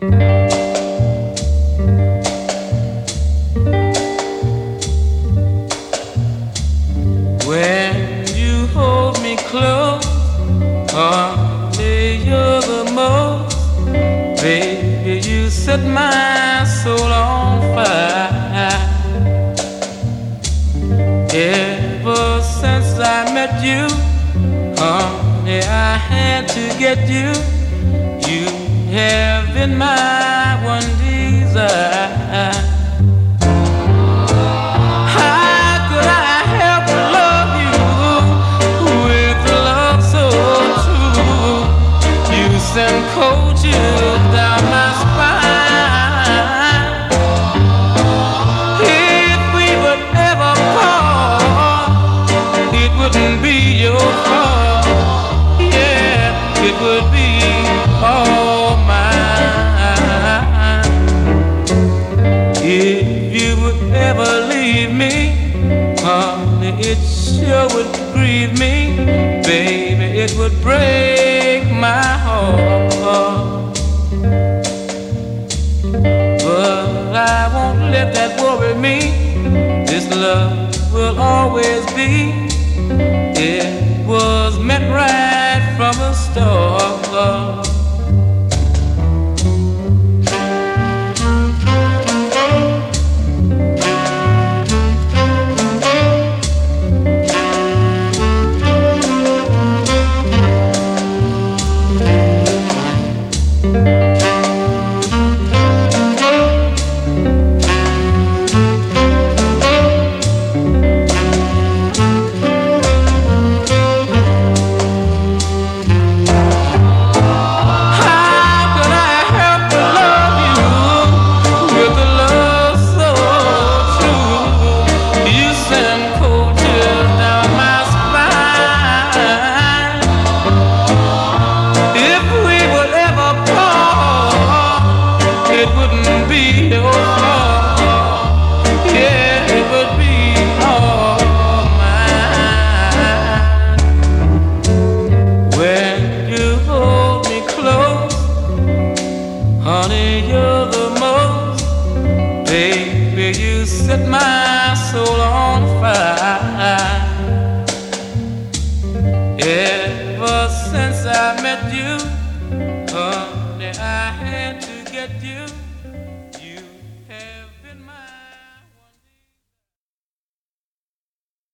When you hold me close, honey, you're the most. Baby, you set my soul on fire. Ever since I met you, honey, I had to get you. You have been my one desire. Cold down my spine. If we ever it wouldn't be your fault. Yeah, it would leave me, honey, it sure would grieve me. Baby, it would break my heart. But I won't let that worry me. This love will always be. It was meant right you're the most. Baby, you set my soul on fire. Ever since I met you, honey, I had to get you.